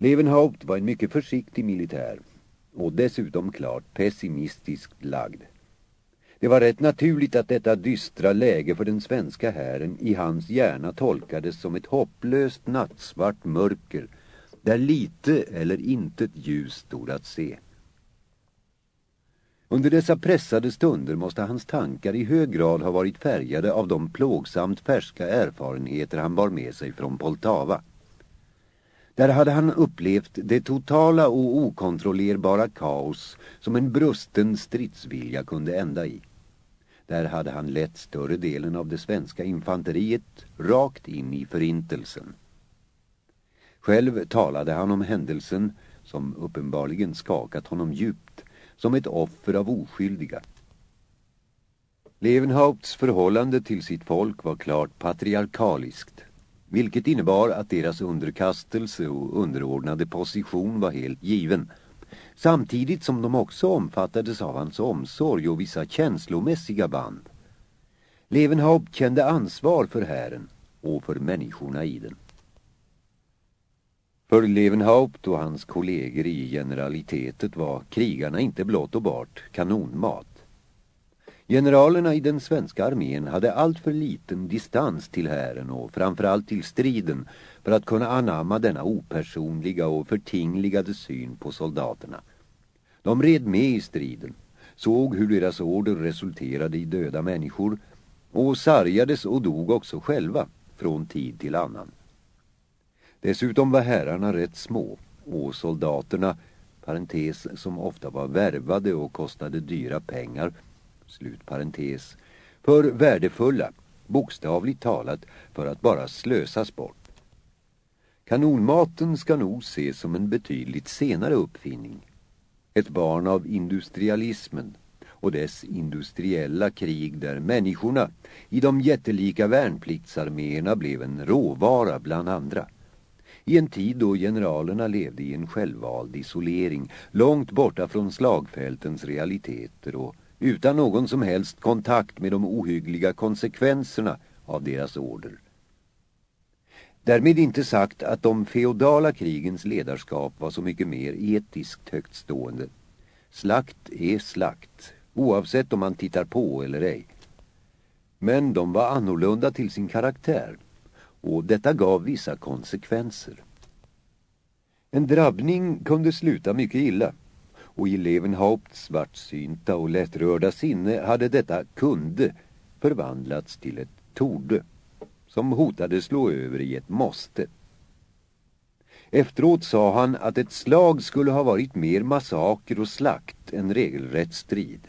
Levenhaupt var en mycket försiktig militär och dessutom klart pessimistiskt lagd. Det var rätt naturligt att detta dystra läge för den svenska hären i hans hjärna tolkades som ett hopplöst nattsvart mörker där lite eller intet ljus stod att se. Under dessa pressade stunder måste hans tankar i hög grad ha varit färgade av de plågsamt färska erfarenheter han bar med sig från Poltava. Där hade han upplevt det totala och okontrollerbara kaos som en brusten stridsvilja kunde ända i. Där hade han lett större delen av det svenska infanteriet rakt in i förintelsen. Själv talade han om händelsen, som uppenbarligen skakat honom djupt, som ett offer av oskyldiga. Levenhaupts förhållande till sitt folk var klart patriarkaliskt, vilket innebar att deras underkastelse och underordnade position var helt given, samtidigt som de också omfattades av hans omsorg och vissa känslomässiga band. Levenhaupt kände ansvar för hären och för människorna i den. För Levenhaupt och hans kollegor i generalitetet var krigarna inte blott och bart kanonmat. Generalerna i den svenska armén hade allt för liten distans till hären och framförallt till striden för att kunna anamma denna opersonliga och förtingligade syn på soldaterna. De red med i striden, såg hur deras order resulterade i döda människor och sargades och dog också själva från tid till annan. Dessutom var herrarna rätt små och soldaterna, parentes som ofta var värvade och kostade dyra pengar, slut parentes, för värdefulla, bokstavligt talat, för att bara slösas bort. Kanonmaten ska nog ses som en betydligt senare uppfinning. Ett barn av industrialismen och dess industriella krig där människorna i de jättelika värnpliktsarméerna blev en råvara bland andra. I en tid då generalerna levde i en självvald isolering, långt borta från slagfältens realiteter och utan någon som helst kontakt med de ohyggliga konsekvenserna av deras order. Därmed inte sagt att de feodala krigens ledarskap var så mycket mer etiskt högtstående. Slakt är slakt, oavsett om man tittar på eller ej. Men de var annorlunda till sin karaktär och detta gav vissa konsekvenser. En drabbning kunde sluta mycket illa och i Levenhaupts svartsynta och lättrörda sinne hade detta kunde förvandlats till ett torde som hotade slå över i ett måste. Efteråt sa han att ett slag skulle ha varit mer massaker och slakt än regelrätt strid.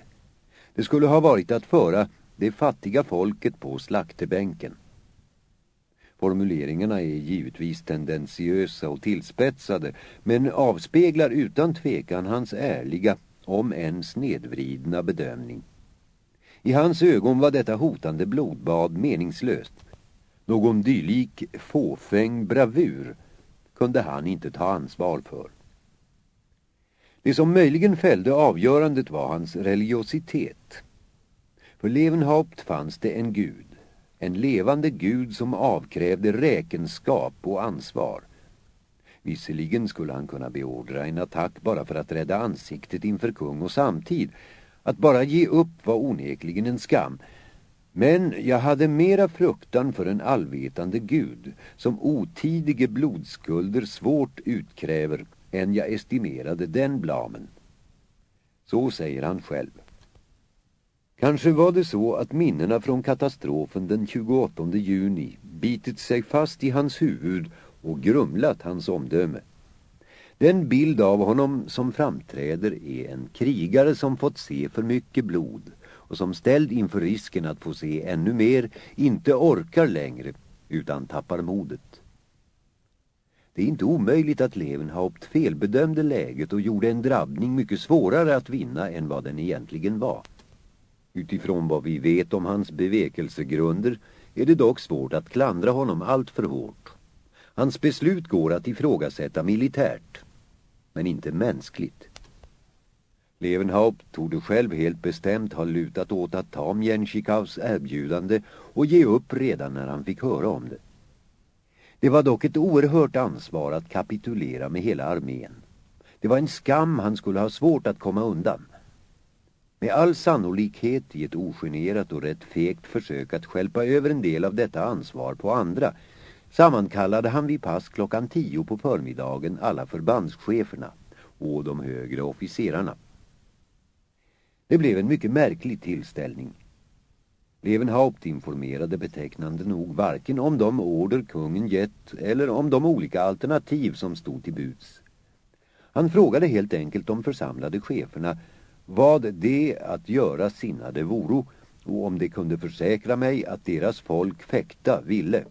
Det skulle ha varit att föra det fattiga folket på slaktebänken. Formuleringarna är givetvis tendentiösa och tillspetsade men avspeglar utan tvekan hans ärliga, om än snedvridna bedömning. I hans ögon var detta hotande blodbad meningslöst. Någon dylik fåfäng bravur kunde han inte ta ansvar för. Det som möjligen fällde avgörandet var hans religiositet. För Levenhaupt fanns det en gud en levande gud som avkrävde räkenskap och ansvar. Visserligen skulle han kunna beordra en attack bara för att rädda ansiktet inför kung och samtid. Att bara ge upp var onekligen en skam. Men jag hade mera fruktan för en allvetande gud som otidige blodskulder svårt utkräver än jag estimerade den blamen. Så säger han själv. Kanske var det så att minnena från katastrofen den 28 juni bitit sig fast i hans huvud och grumlat hans omdöme. Den bild av honom som framträder är en krigare som fått se för mycket blod och som ställd inför risken att få se ännu mer inte orkar längre utan tappar modet. Det är inte omöjligt att Levenhaupt felbedömde läget och gjorde en drabbning mycket svårare att vinna än vad den egentligen var. Utifrån vad vi vet om hans bevekelsegrunder är det dock svårt att klandra honom allt för hårt. Hans beslut går att ifrågasätta militärt, men inte mänskligt. Levenhaupt torde själv helt bestämt ha lutat åt att ta Mjänchikaus erbjudande och ge upp redan när han fick höra om det. Det var dock ett oerhört ansvar att kapitulera med hela armén. Det var en skam han skulle ha svårt att komma undan. Med all sannolikhet i ett ogenerat och rätt fegt försök att skälpa över en del av detta ansvar på andra sammankallade han vid pass klockan tio på förmiddagen alla förbandscheferna och de högre officerarna. Det blev en mycket märklig tillställning. Levenhaupt informerade betecknande nog varken om de order kungen gett eller om de olika alternativ som stod till buds. Han frågade helt enkelt de församlade cheferna vad det att göra sinnade voro och om de kunde försäkra mig att deras folk fäkta ville.